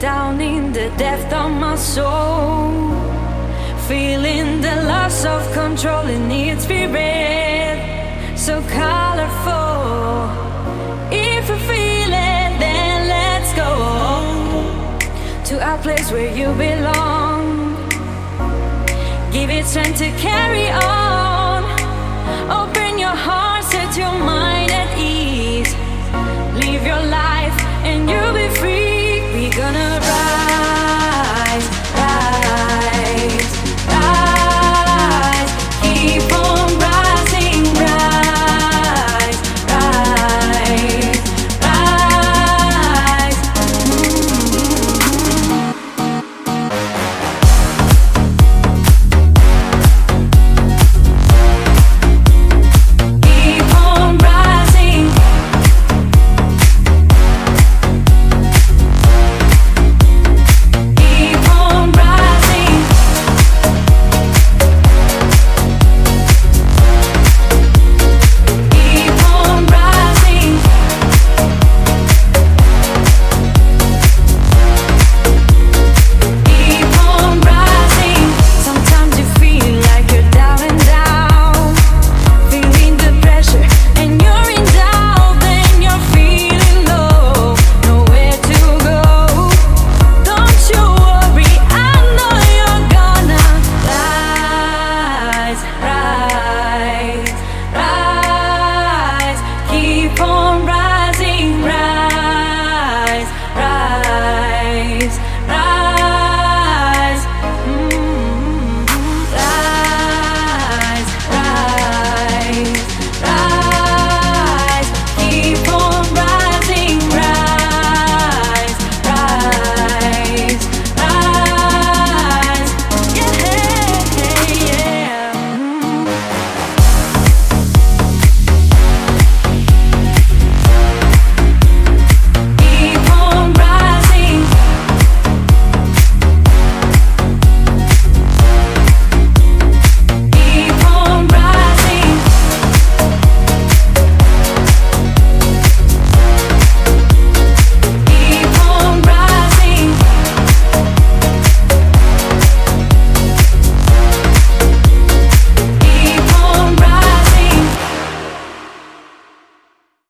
down in the depth of my soul. Feeling the loss of control in its spirit, so colorful. If you feel it, then let's go to a place where you belong. Give it strength to carry on.